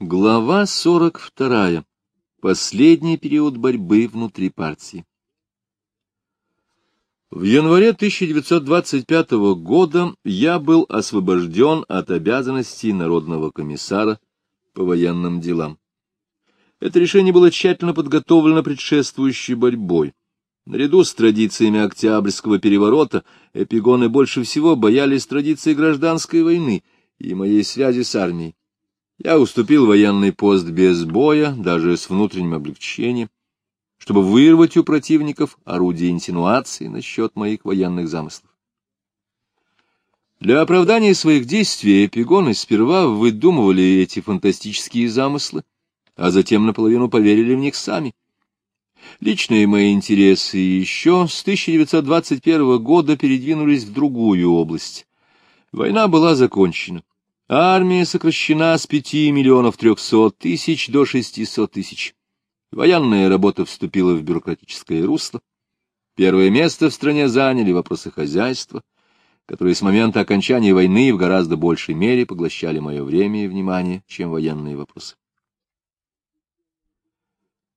Глава 42. Последний период борьбы внутри партии. В январе 1925 года я был освобожден от обязанностей Народного комиссара по военным делам. Это решение было тщательно подготовлено предшествующей борьбой. Наряду с традициями Октябрьского переворота эпигоны больше всего боялись традиций гражданской войны и моей связи с армией. Я уступил военный пост без боя, даже с внутренним облегчением, чтобы вырвать у противников орудие инсинуации насчет моих военных замыслов. Для оправдания своих действий эпигоны сперва выдумывали эти фантастические замыслы, а затем наполовину поверили в них сами. Личные мои интересы еще с 1921 года передвинулись в другую область. Война была закончена. Армия сокращена с пяти миллионов трехсот тысяч до шестисот тысяч. Военная работа вступила в бюрократическое русло. Первое место в стране заняли вопросы хозяйства, которые с момента окончания войны в гораздо большей мере поглощали мое время и внимание, чем военные вопросы.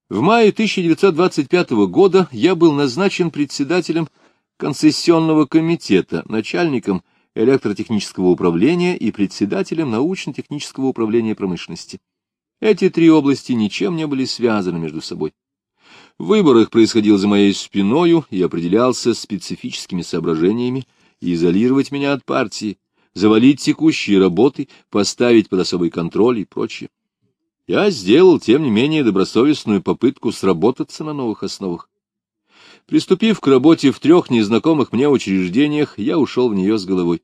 В мае 1925 года я был назначен председателем концессионного комитета, начальником электротехнического управления и председателем научно-технического управления промышленности. Эти три области ничем не были связаны между собой. Выбор их происходил за моей спиною и определялся специфическими соображениями изолировать меня от партии, завалить текущие работы, поставить под особый контроль и прочее. Я сделал, тем не менее, добросовестную попытку сработаться на новых основах. Приступив к работе в трех незнакомых мне учреждениях, я ушел в нее с головой.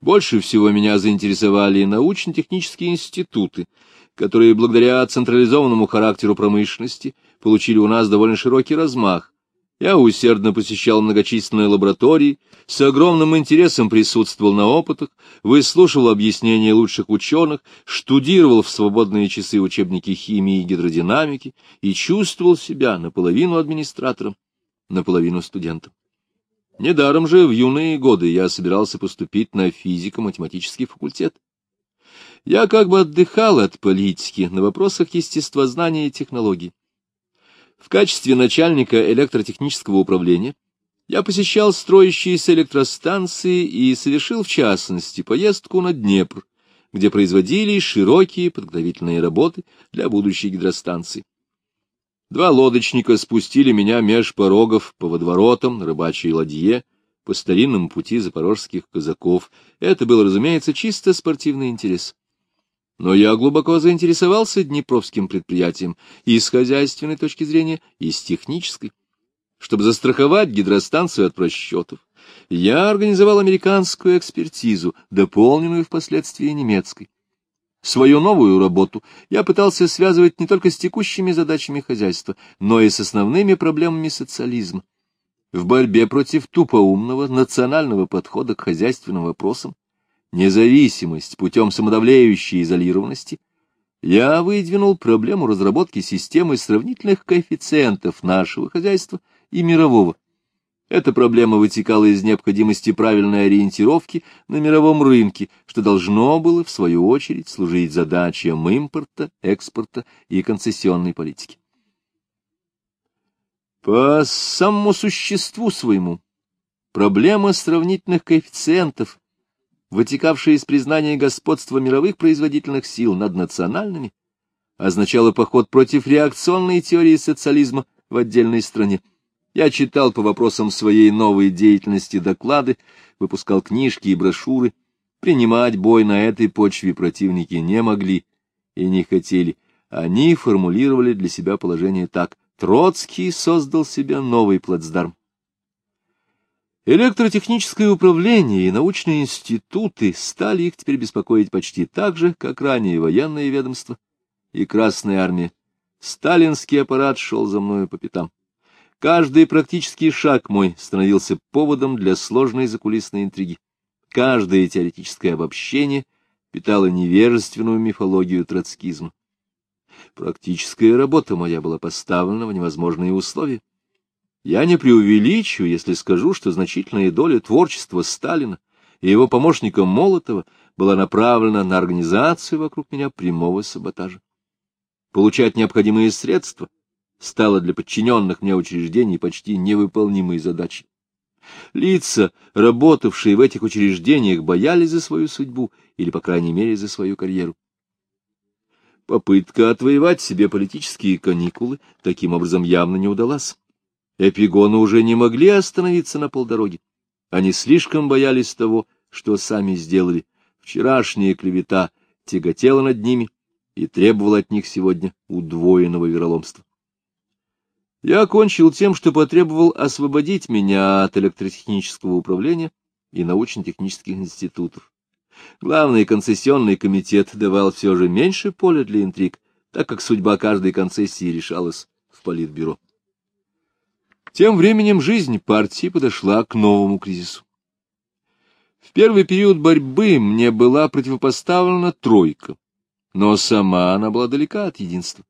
Больше всего меня заинтересовали научно-технические институты, которые благодаря централизованному характеру промышленности получили у нас довольно широкий размах. Я усердно посещал многочисленные лаборатории, с огромным интересом присутствовал на опытах, выслушивал объяснения лучших ученых, штудировал в свободные часы учебники химии и гидродинамики и чувствовал себя наполовину администратором, наполовину студентом. Недаром же в юные годы я собирался поступить на физико-математический факультет. Я как бы отдыхал от политики на вопросах естествознания и технологий. В качестве начальника электротехнического управления я посещал строящиеся электростанции и совершил, в частности, поездку на Днепр, где производились широкие подготовительные работы для будущей гидростанции. Два лодочника спустили меня меж порогов по водоворотам рыбачьей ладье, по старинному пути запорожских казаков. Это был, разумеется, чисто спортивный интерес. Но я глубоко заинтересовался Днепровским предприятием и с хозяйственной точки зрения, и с технической. Чтобы застраховать гидростанцию от просчетов, я организовал американскую экспертизу, дополненную впоследствии немецкой. Свою новую работу я пытался связывать не только с текущими задачами хозяйства, но и с основными проблемами социализма. В борьбе против тупоумного национального подхода к хозяйственным вопросам, независимость путем самодавлеющей изолированности, я выдвинул проблему разработки системы сравнительных коэффициентов нашего хозяйства и мирового. Эта проблема вытекала из необходимости правильной ориентировки на мировом рынке, что должно было, в свою очередь, служить задачам импорта, экспорта и концессионной политики. По самому существу своему, проблема сравнительных коэффициентов, вытекавшая из признания господства мировых производительных сил над национальными, означала поход против реакционной теории социализма в отдельной стране. Я читал по вопросам своей новой деятельности доклады, выпускал книжки и брошюры. Принимать бой на этой почве противники не могли и не хотели. Они формулировали для себя положение так. Троцкий создал себе новый плацдарм. Электротехническое управление и научные институты стали их теперь беспокоить почти так же, как ранее военное ведомство и Красная армия. Сталинский аппарат шел за мною по пятам. Каждый практический шаг мой становился поводом для сложной закулисной интриги. Каждое теоретическое обобщение питало невежественную мифологию троцкизма. Практическая работа моя была поставлена в невозможные условия. Я не преувеличу, если скажу, что значительная доля творчества Сталина и его помощника Молотова была направлена на организацию вокруг меня прямого саботажа. Получать необходимые средства стало для подчиненных мне учреждений почти невыполнимой задачей. Лица, работавшие в этих учреждениях, боялись за свою судьбу или, по крайней мере, за свою карьеру. Попытка отвоевать себе политические каникулы таким образом явно не удалась. Эпигоны уже не могли остановиться на полдороги. Они слишком боялись того, что сами сделали. Вчерашняя клевета тяготела над ними и требовала от них сегодня удвоенного вероломства. Я окончил тем, что потребовал освободить меня от электротехнического управления и научно-технических институтов. Главный концессионный комитет давал все же меньше поля для интриг, так как судьба каждой концессии решалась в политбюро. Тем временем жизнь партии подошла к новому кризису. В первый период борьбы мне была противопоставлена тройка, но сама она была далека от единства.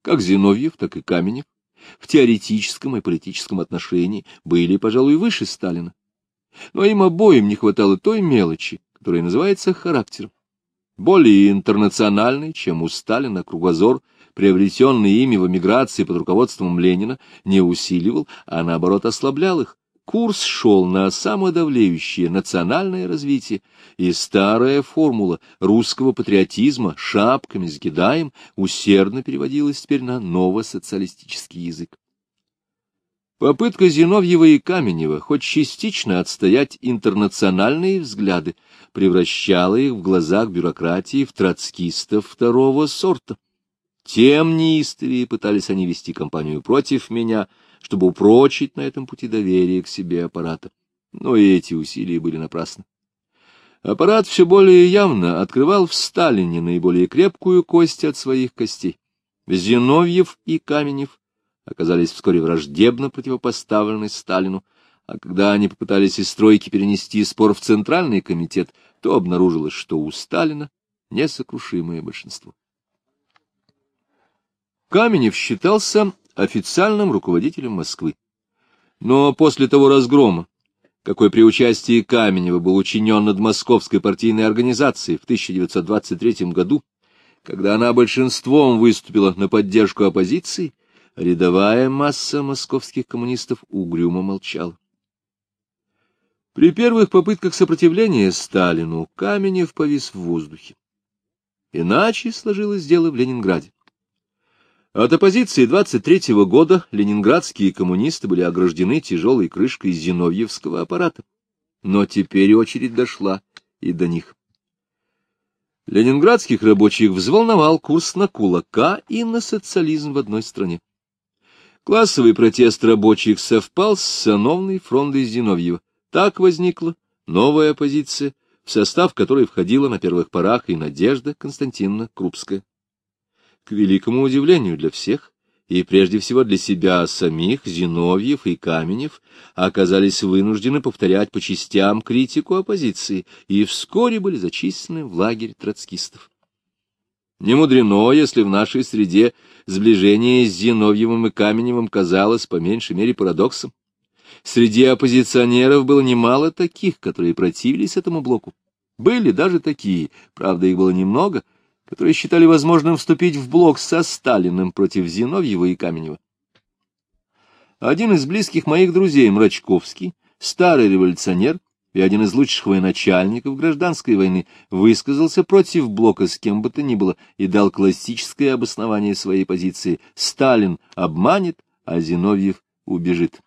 Как Зиновьев, так и Каменев в теоретическом и политическом отношении были, пожалуй, выше Сталина. Но им обоим не хватало той мелочи, которая называется характером. Более интернациональный, чем у Сталина, кругозор, приобретенный ими в эмиграции под руководством Ленина, не усиливал, а наоборот ослаблял их. Курс шел на самодавлеющее национальное развитие, и старая формула русского патриотизма шапками с Гедаем усердно переводилась теперь на новосоциалистический язык. Попытка Зиновьева и Каменева хоть частично отстоять интернациональные взгляды превращала их в глазах бюрократии в троцкистов второго сорта. Тем неистовее пытались они вести кампанию против меня, чтобы упрочить на этом пути доверие к себе аппарата. Но и эти усилия были напрасны. Аппарат все более явно открывал в Сталине наиболее крепкую кость от своих костей. Зиновьев и Каменев оказались вскоре враждебно противопоставлены Сталину, а когда они попытались из стройки перенести спор в Центральный комитет, то обнаружилось, что у Сталина несокрушимое большинство. Каменев считался официальным руководителем Москвы. Но после того разгрома, какой при участии Каменева был учинен над Московской партийной организацией в 1923 году, когда она большинством выступила на поддержку оппозиции, рядовая масса московских коммунистов угрюмо молчала. При первых попытках сопротивления Сталину Каменев повис в воздухе. Иначе сложилось дело в Ленинграде. От оппозиции 23 -го года ленинградские коммунисты были ограждены тяжелой крышкой зиновьевского аппарата. Но теперь очередь дошла и до них. Ленинградских рабочих взволновал курс на кулака и на социализм в одной стране. Классовый протест рабочих совпал с сановной фрондой Зиновьева. Так возникла новая оппозиция, в состав которой входила на первых порах и Надежда Константиновна Крупская. К великому удивлению для всех, и прежде всего для себя самих, Зиновьев и Каменев оказались вынуждены повторять по частям критику оппозиции и вскоре были зачислены в лагерь троцкистов. Не мудрено, если в нашей среде сближение с Зиновьевым и Каменевым казалось по меньшей мере парадоксом. Среди оппозиционеров было немало таких, которые противились этому блоку. Были даже такие, правда, их было немного, которые считали возможным вступить в блок со Сталиным против Зиновьева и Каменева. Один из близких моих друзей, Мрачковский, старый революционер, и один из лучших военачальников гражданской войны высказался против блока с кем бы то ни было и дал классическое обоснование своей позиции. Сталин обманет, а Зиновьев убежит.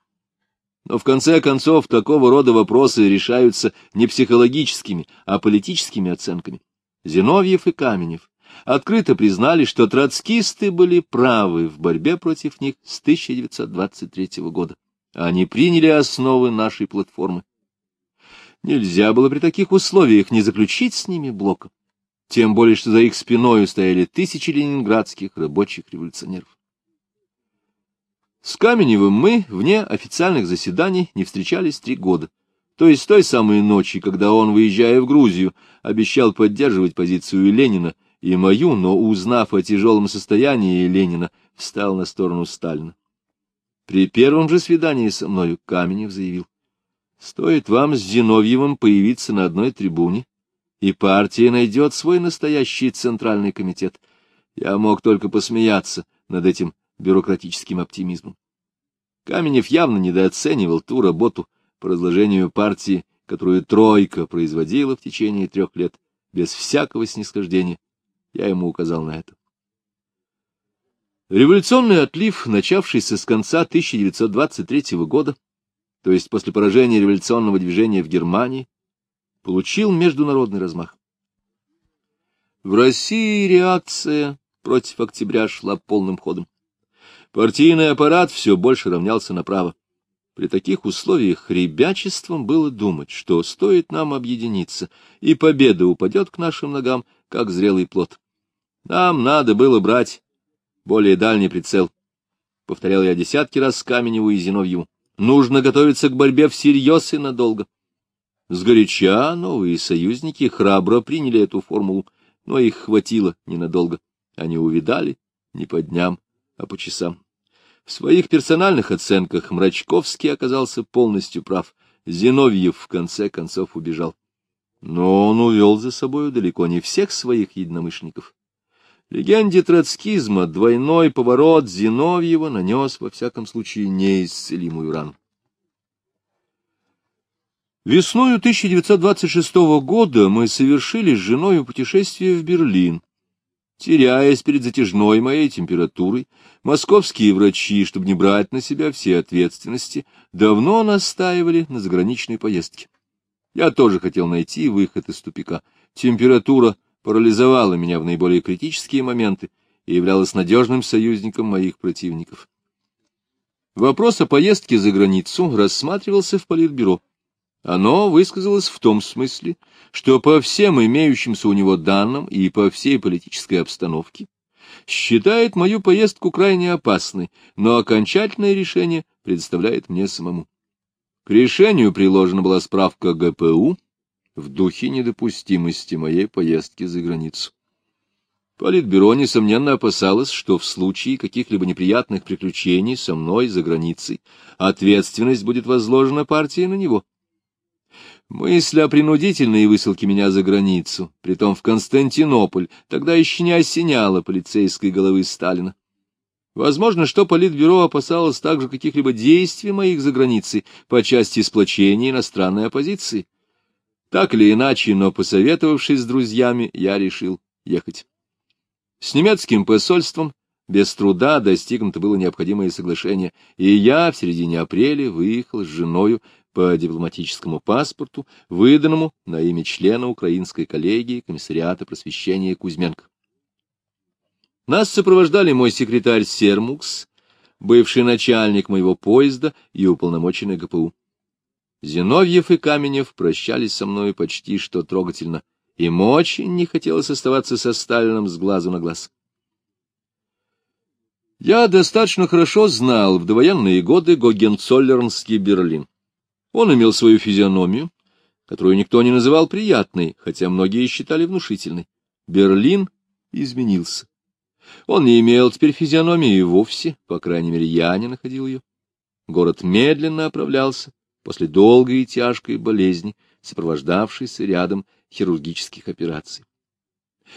Но в конце концов такого рода вопросы решаются не психологическими, а политическими оценками. Зиновьев и Каменев открыто признали, что троцкисты были правы в борьбе против них с 1923 года. Они приняли основы нашей платформы. Нельзя было при таких условиях не заключить с ними блока, тем более что за их спиной стояли тысячи ленинградских рабочих революционеров. С Каменевым мы, вне официальных заседаний, не встречались три года, то есть той самой ночи, когда он, выезжая в Грузию, обещал поддерживать позицию Ленина и мою, но, узнав о тяжелом состоянии Ленина, встал на сторону Сталина. При первом же свидании со мною Каменев заявил, Стоит вам с Зиновьевым появиться на одной трибуне, и партия найдет свой настоящий центральный комитет. Я мог только посмеяться над этим бюрократическим оптимизмом. Каменев явно недооценивал ту работу по разложению партии, которую «тройка» производила в течение трех лет, без всякого снисхождения. Я ему указал на это. Революционный отлив, начавшийся с конца 1923 года, то есть после поражения революционного движения в Германии, получил международный размах. В России реакция против октября шла полным ходом. Партийный аппарат все больше равнялся направо. При таких условиях ребячеством было думать, что стоит нам объединиться, и победа упадет к нашим ногам, как зрелый плод. Нам надо было брать более дальний прицел. Повторял я десятки раз Каменеву и Зиновьеву. Нужно готовиться к борьбе всерьез и надолго. Сгоряча новые союзники храбро приняли эту формулу, но их хватило ненадолго. Они увидали не по дням, а по часам. В своих персональных оценках Мрачковский оказался полностью прав. Зиновьев в конце концов убежал. Но он увел за собою далеко не всех своих единомышленников. Легенде троцкизма двойной поворот Зиновьева нанес, во всяком случае, неисцелимую рану. Весною 1926 года мы совершили с женой путешествие в Берлин. Теряясь перед затяжной моей температурой, московские врачи, чтобы не брать на себя все ответственности, давно настаивали на заграничной поездке. Я тоже хотел найти выход из тупика. Температура парализовала меня в наиболее критические моменты и являлась надежным союзником моих противников. Вопрос о поездке за границу рассматривался в Политбюро. Оно высказалось в том смысле, что по всем имеющимся у него данным и по всей политической обстановке считает мою поездку крайне опасной, но окончательное решение предоставляет мне самому. К решению приложена была справка ГПУ, в духе недопустимости моей поездки за границу. Политбюро, несомненно, опасалось, что в случае каких-либо неприятных приключений со мной за границей ответственность будет возложена партии на него. Мысль о принудительной высылке меня за границу, притом в Константинополь, тогда еще не осеняла полицейской головы Сталина. Возможно, что Политбюро опасалось также каких-либо действий моих за границей по части сплочения иностранной оппозиции. Так или иначе, но посоветовавшись с друзьями, я решил ехать. С немецким посольством без труда достигнуто было необходимое соглашение, и я в середине апреля выехал с женою по дипломатическому паспорту, выданному на имя члена Украинской коллегии комиссариата просвещения Кузьменко. Нас сопровождали мой секретарь Сермукс, бывший начальник моего поезда и уполномоченный ГПУ. Зиновьев и Каменев прощались со мной почти что трогательно. Им очень не хотелось оставаться со Сталином с глазу на глаз. Я достаточно хорошо знал в довоенные годы Гогенцоллернский Берлин. Он имел свою физиономию, которую никто не называл приятной, хотя многие считали внушительной. Берлин изменился. Он не имел теперь физиономии вовсе, по крайней мере, я не находил ее. Город медленно оправлялся, после долгой и тяжкой болезни, сопровождавшейся рядом хирургических операций.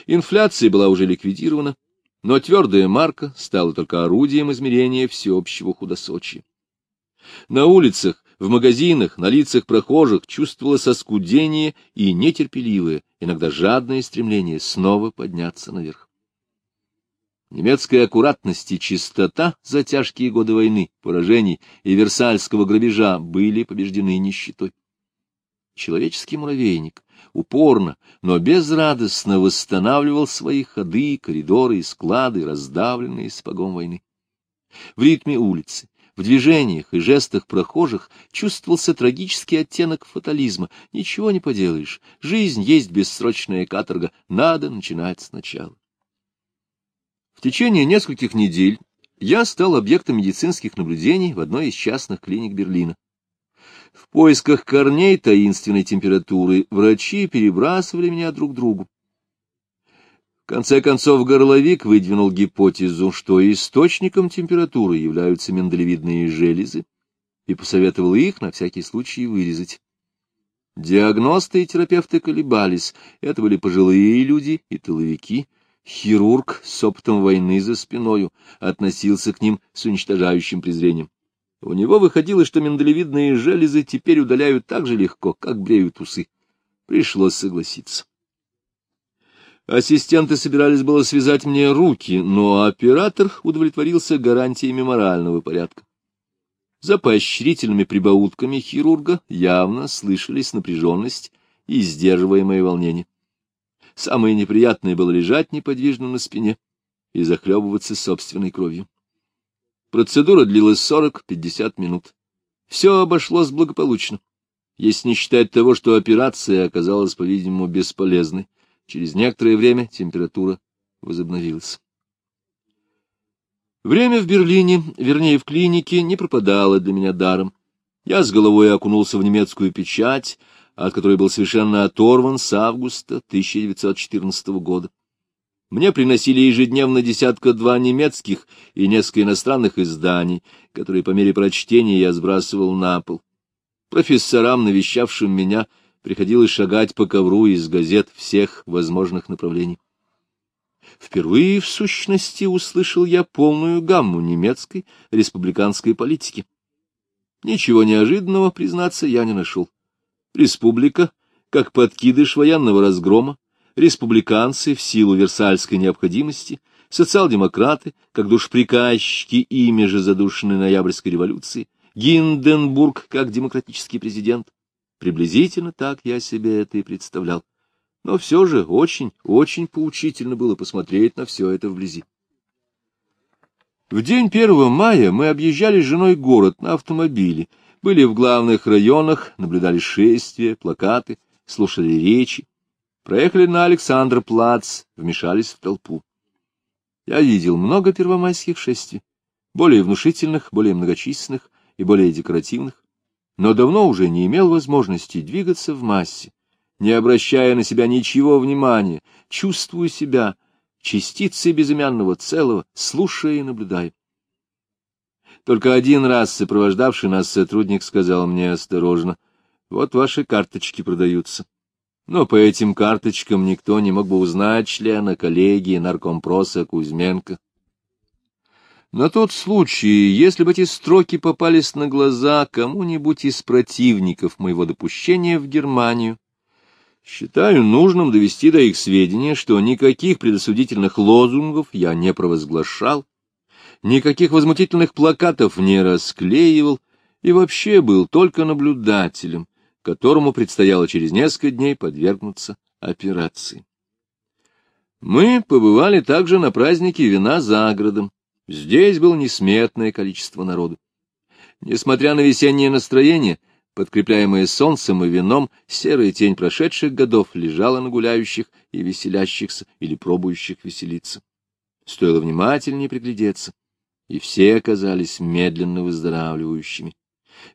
Инфляция была уже ликвидирована, но твердая марка стала только орудием измерения всеобщего худосочия. На улицах, в магазинах, на лицах прохожих чувствовалось оскудение и нетерпеливое, иногда жадное стремление снова подняться наверх. Немецкая аккуратность и чистота за тяжкие годы войны, поражений и версальского грабежа были побеждены нищетой. Человеческий муравейник упорно, но безрадостно восстанавливал свои ходы, коридоры и склады, раздавленные сапогом войны. В ритме улицы, в движениях и жестах прохожих чувствовался трагический оттенок фатализма. Ничего не поделаешь, жизнь есть бессрочная каторга, надо начинать сначала. В течение нескольких недель я стал объектом медицинских наблюдений в одной из частных клиник Берлина. В поисках корней таинственной температуры врачи перебрасывали меня друг к другу. Конце концов, горловик выдвинул гипотезу, что источником температуры являются миндалевидные железы, и посоветовал их на всякий случай вырезать. Диагносты и терапевты колебались. Это были пожилые люди и тыловики. Хирург с опытом войны за спиною относился к ним с уничтожающим презрением. У него выходило, что миндалевидные железы теперь удаляют так же легко, как бреют усы. Пришлось согласиться. Ассистенты собирались было связать мне руки, но оператор удовлетворился гарантиями морального порядка. За поощрительными прибаутками хирурга явно слышались напряженность и сдерживаемое волнение. Самое неприятное было лежать неподвижно на спине и захлебываться собственной кровью. Процедура длилась 40-50 минут. Все обошлось благополучно, если не считать того, что операция оказалась, по-видимому, бесполезной. Через некоторое время температура возобновилась. Время в Берлине, вернее, в клинике, не пропадало для меня даром. Я с головой окунулся в немецкую печать, от которой был совершенно оторван с августа 1914 года. Мне приносили ежедневно десятка-два немецких и несколько иностранных изданий, которые по мере прочтения я сбрасывал на пол. Профессорам, навещавшим меня, приходилось шагать по ковру из газет всех возможных направлений. Впервые, в сущности, услышал я полную гамму немецкой республиканской политики. Ничего неожиданного, признаться, я не нашел. Республика, как подкидыш военного разгрома, республиканцы в силу версальской необходимости, социал-демократы, как душприказчики, ими же задушенной ноябрьской революции, Гинденбург, как демократический президент. Приблизительно так я себе это и представлял но все же очень, очень поучительно было посмотреть на все это вблизи. В день 1 мая мы объезжали с женой город на автомобиле, были в главных районах, наблюдали шествия, плакаты, слушали речи, проехали на Александр-Плац, вмешались в толпу. Я видел много первомайских шествий, более внушительных, более многочисленных и более декоративных, но давно уже не имел возможности двигаться в массе, не обращая на себя ничего внимания, чувствуя себя частицей безымянного целого, слушая и наблюдая. Только один раз сопровождавший нас сотрудник сказал мне осторожно, «Вот ваши карточки продаются». Но по этим карточкам никто не мог бы узнать члена коллегии наркомпроса Кузьменко. На тот случай, если бы эти строки попались на глаза кому-нибудь из противников моего допущения в Германию, Считаю нужным довести до их сведения, что никаких предосудительных лозунгов я не провозглашал, никаких возмутительных плакатов не расклеивал и вообще был только наблюдателем, которому предстояло через несколько дней подвергнуться операции. Мы побывали также на празднике вина за городом. Здесь было несметное количество народу. Несмотря на весеннее настроение, подкрепляемая солнцем и вином, серая тень прошедших годов лежала на гуляющих и веселящихся или пробующих веселиться. Стоило внимательнее приглядеться, и все оказались медленно выздоравливающими.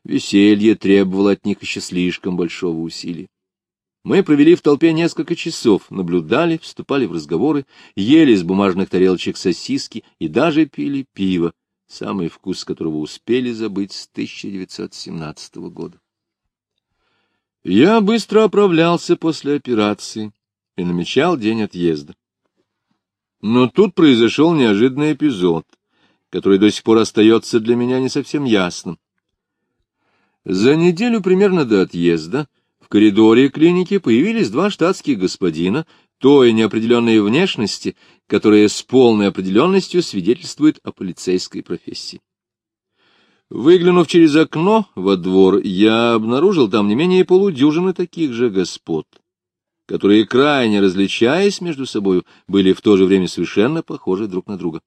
Веселье требовало от них еще слишком большого усилия. Мы провели в толпе несколько часов, наблюдали, вступали в разговоры, ели из бумажных тарелочек сосиски и даже пили пиво, самый вкус которого успели забыть с 1917 года. Я быстро оправлялся после операции и намечал день отъезда. Но тут произошел неожиданный эпизод, который до сих пор остается для меня не совсем ясным. За неделю примерно до отъезда в коридоре клиники появились два штатских господина той неопределенной внешности, которая с полной определенностью свидетельствует о полицейской профессии. Выглянув через окно во двор, я обнаружил там не менее полудюжины таких же господ, которые, крайне различаясь между собою, были в то же время совершенно похожи друг на друга.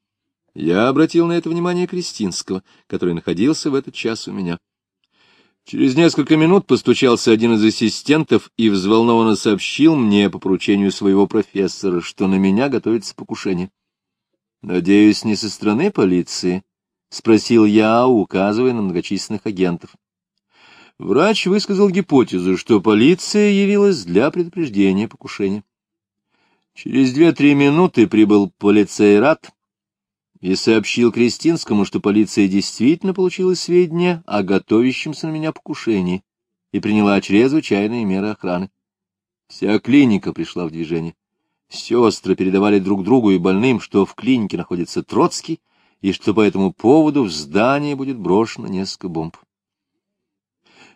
Я обратил на это внимание Кристинского, который находился в этот час у меня. Через несколько минут постучался один из ассистентов и взволнованно сообщил мне по поручению своего профессора, что на меня готовится покушение. Надеюсь, не со стороны полиции, — спросил я, указывая на многочисленных агентов. Врач высказал гипотезу, что полиция явилась для предупреждения покушения. Через две-три минуты прибыл полицейрат и сообщил Кристинскому, что полиция действительно получила сведения о готовящемся на меня покушении, и приняла чрезвычайные меры охраны. Вся клиника пришла в движение. Сестры передавали друг другу и больным, что в клинике находится Троцкий, и что по этому поводу в здании будет брошено несколько бомб.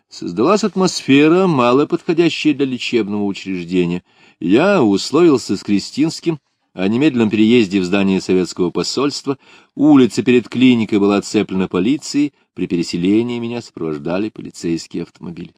Создалась атмосфера, мало подходящая для лечебного учреждения. Я условился с Кристинским о немедленном переезде в здание советского посольства. Улица перед клиникой была оцеплена полицией, при переселении меня сопровождали полицейские автомобили.